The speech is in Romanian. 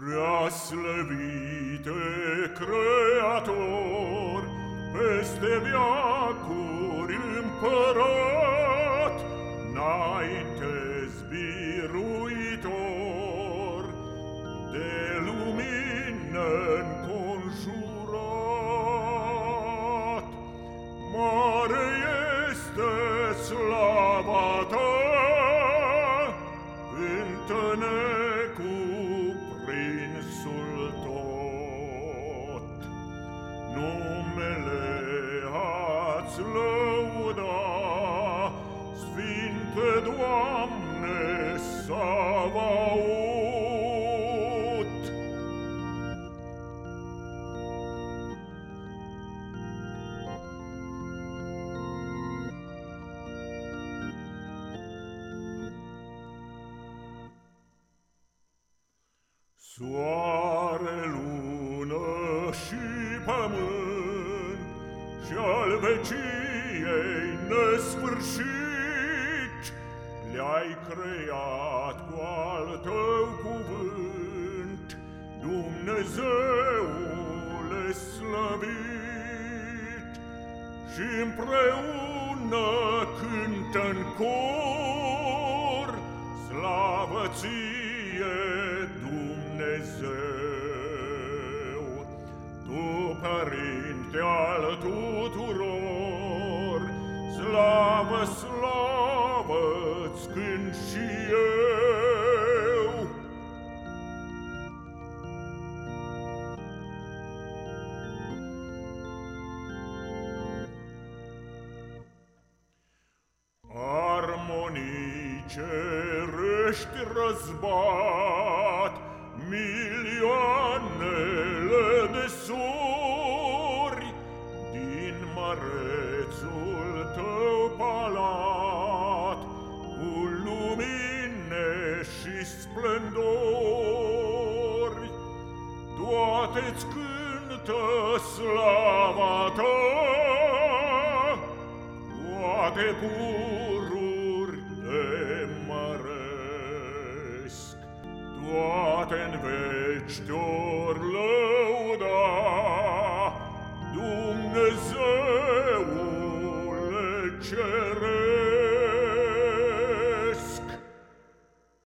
Praslevite Creator, peste viacuri împărat, înaintes biruitor, de lumină înconjurat. Mare este slava ta, ați lăuda, Sfinte Doamne Savaot. Soare, lună și pământ și al veciei nesfârșit Le-ai creat cu al tău cuvânt, Dumnezeule slăvit, Și împreună cântă-n cor, Slavă ție, Tu, Părinte al tuturor, Slavă, slavă-ți cânt și eu. Armonii cerești răzbat, Milioanele și splendori, toate-ți cântă slava ta, toate pururi te măresc, toate-n veci te-or lăuda, Dumnezeule ceresc.